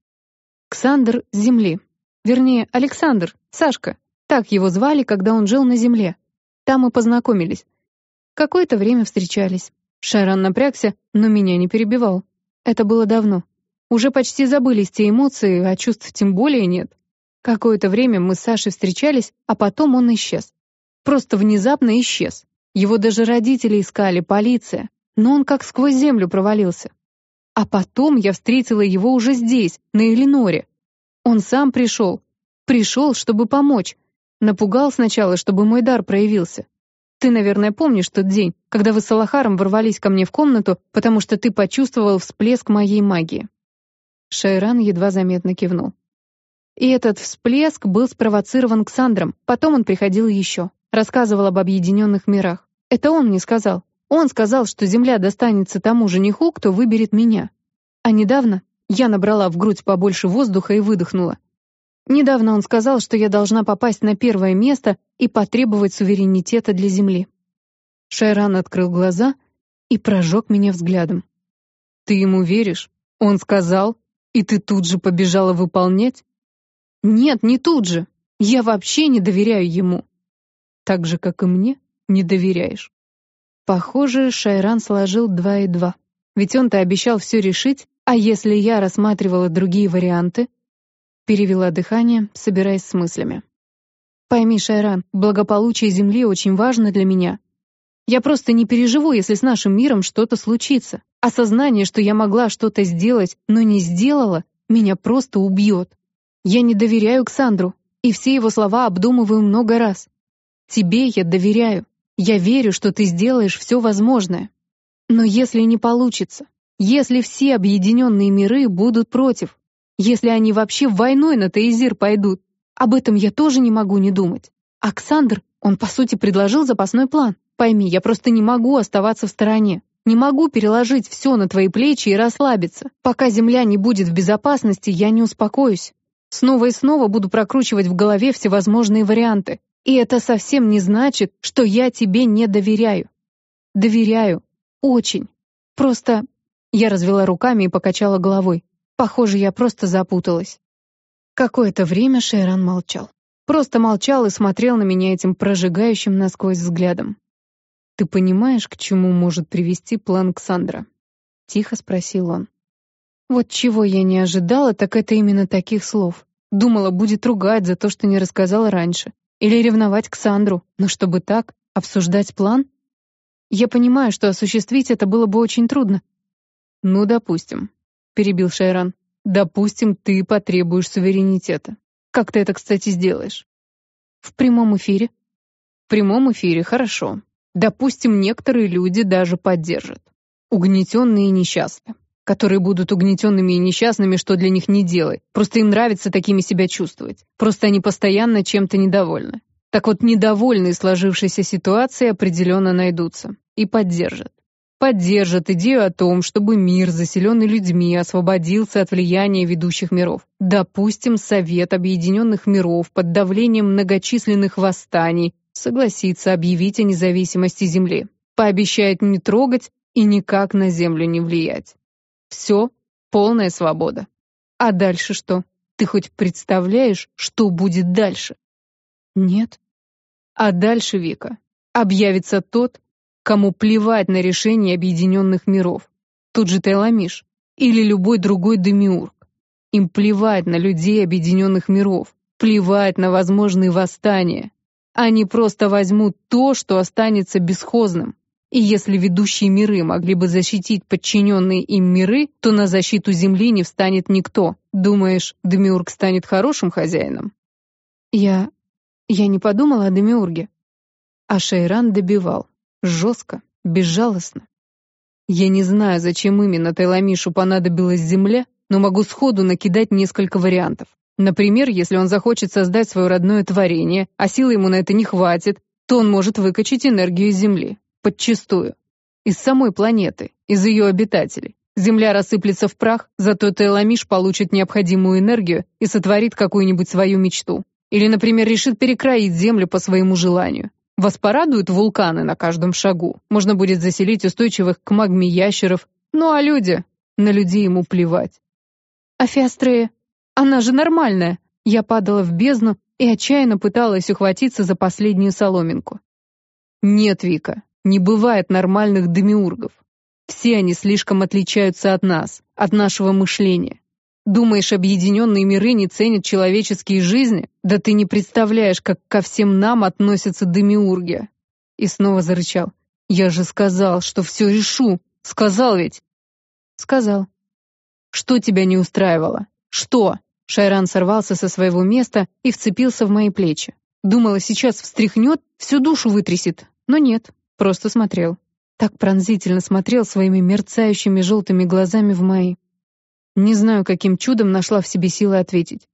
Ксандр с земли, Вернее, Александр, Сашка. Так его звали, когда он жил на земле. Там мы познакомились. Какое-то время встречались. Шайран напрягся, но меня не перебивал. Это было давно. Уже почти забылись те эмоции, а чувств тем более нет. Какое-то время мы с Сашей встречались, а потом он исчез. Просто внезапно исчез. Его даже родители искали, полиция. Но он как сквозь землю провалился. А потом я встретила его уже здесь, на Элиноре. Он сам пришел. Пришел, чтобы помочь. Напугал сначала, чтобы мой дар проявился. Ты, наверное, помнишь тот день, когда вы с Алахаром ворвались ко мне в комнату, потому что ты почувствовал всплеск моей магии. Шайран едва заметно кивнул. И этот всплеск был спровоцирован Ксандром. Потом он приходил еще, рассказывал об объединенных мирах. Это он мне сказал. Он сказал, что земля достанется тому жениху, кто выберет меня. А недавно я набрала в грудь побольше воздуха и выдохнула. Недавно он сказал, что я должна попасть на первое место и потребовать суверенитета для Земли. Шайран открыл глаза и прожег меня взглядом. «Ты ему веришь? Он сказал, и ты тут же побежала выполнять?» «Нет, не тут же. Я вообще не доверяю ему». «Так же, как и мне, не доверяешь». Похоже, Шайран сложил два и два. Ведь он-то обещал все решить, а если я рассматривала другие варианты? Перевела дыхание, собираясь с мыслями. Пойми, Шайран, благополучие Земли очень важно для меня. Я просто не переживу, если с нашим миром что-то случится. Осознание, что я могла что-то сделать, но не сделала, меня просто убьет. Я не доверяю Ксандру, и все его слова обдумываю много раз. Тебе я доверяю. Я верю, что ты сделаешь все возможное. Но если не получится, если все объединенные миры будут против, если они вообще войной на Таизир пойдут, об этом я тоже не могу не думать. Оксандр, он по сути предложил запасной план. Пойми, я просто не могу оставаться в стороне. Не могу переложить все на твои плечи и расслабиться. Пока земля не будет в безопасности, я не успокоюсь. Снова и снова буду прокручивать в голове всевозможные варианты. И это совсем не значит, что я тебе не доверяю. Доверяю. Очень. Просто я развела руками и покачала головой. Похоже, я просто запуталась. Какое-то время Шейран молчал. Просто молчал и смотрел на меня этим прожигающим насквозь взглядом. «Ты понимаешь, к чему может привести план Ксандра?» — тихо спросил он. Вот чего я не ожидала, так это именно таких слов. Думала, будет ругать за то, что не рассказала раньше. Или ревновать к Сандру. Но чтобы так, обсуждать план? Я понимаю, что осуществить это было бы очень трудно, «Ну, допустим», — перебил Шайран. «Допустим, ты потребуешь суверенитета. Как ты это, кстати, сделаешь?» «В прямом эфире». «В прямом эфире, хорошо. Допустим, некоторые люди даже поддержат. Угнетенные и несчастны. которые будут угнетенными и несчастными, что для них не делай. Просто им нравится такими себя чувствовать. Просто они постоянно чем-то недовольны. Так вот, недовольные сложившейся ситуацией определенно найдутся и поддержат. Поддержат идею о том, чтобы мир, заселенный людьми, освободился от влияния ведущих миров. Допустим, Совет Объединенных Миров под давлением многочисленных восстаний согласится объявить о независимости Земли, пообещает не трогать и никак на Землю не влиять. Все, полная свобода. А дальше что? Ты хоть представляешь, что будет дальше? Нет. А дальше, Вика, объявится тот, кому плевать на решение объединенных миров. Тут же Тайламиш или любой другой демиург. Им плевать на людей объединенных миров, плевать на возможные восстания. Они просто возьмут то, что останется бесхозным. И если ведущие миры могли бы защитить подчиненные им миры, то на защиту Земли не встанет никто. Думаешь, Демиург станет хорошим хозяином? Я... я не подумала о Демиурге. А Шейран добивал. Жестко, безжалостно. Я не знаю, зачем именно Тайламишу понадобилась Земля, но могу сходу накидать несколько вариантов. Например, если он захочет создать свое родное творение, а силы ему на это не хватит, то он может выкачать энергию из Земли подчистую. Из самой планеты, из ее обитателей. Земля рассыплется в прах, зато Теламиш получит необходимую энергию и сотворит какую-нибудь свою мечту. Или, например, решит перекроить Землю по своему желанию. Вас порадуют вулканы на каждом шагу. Можно будет заселить устойчивых к магме ящеров. Ну а люди? На людей ему плевать. А? Она же нормальная. Я падала в бездну и отчаянно пыталась ухватиться за последнюю соломинку. Нет, Вика, не бывает нормальных демиургов. Все они слишком отличаются от нас, от нашего мышления. Думаешь, объединенные миры не ценят человеческие жизни? Да ты не представляешь, как ко всем нам относятся демиурги. И снова зарычал. Я же сказал, что все решу. Сказал ведь? Сказал. Что тебя не устраивало? Что? Шайран сорвался со своего места и вцепился в мои плечи. Думала, сейчас встряхнет, всю душу вытрясет, но нет. Просто смотрел. Так пронзительно смотрел своими мерцающими желтыми глазами в мои. Не знаю, каким чудом нашла в себе силы ответить.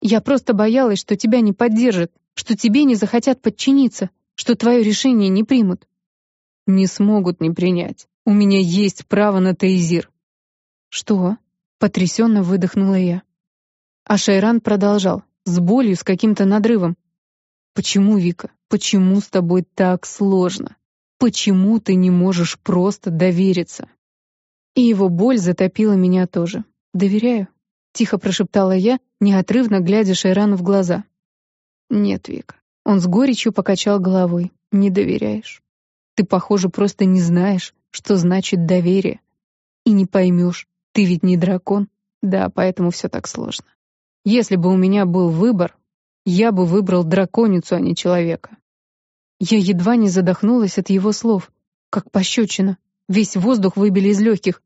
Я просто боялась, что тебя не поддержат, что тебе не захотят подчиниться, что твое решение не примут. Не смогут не принять. У меня есть право на Таизир. Что? Потрясенно выдохнула я. А Шайран продолжал, с болью, с каким-то надрывом. Почему, Вика, почему с тобой так сложно? Почему ты не можешь просто довериться? И его боль затопила меня тоже. Доверяю, тихо прошептала я, неотрывно глядя Шайрану в глаза. Нет, Вика. Он с горечью покачал головой. Не доверяешь. Ты, похоже, просто не знаешь, что значит доверие. И не поймешь. Ты ведь не дракон. Да, поэтому все так сложно. Если бы у меня был выбор, я бы выбрал драконицу, а не человека. Я едва не задохнулась от его слов, как пощечина. Весь воздух выбили из легких.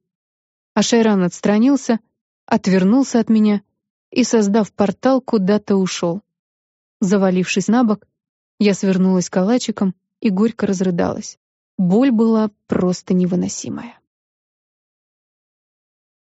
А Шайран отстранился, отвернулся от меня и, создав портал, куда-то ушел. Завалившись на бок, я свернулась калачиком и горько разрыдалась. Боль была просто невыносимая.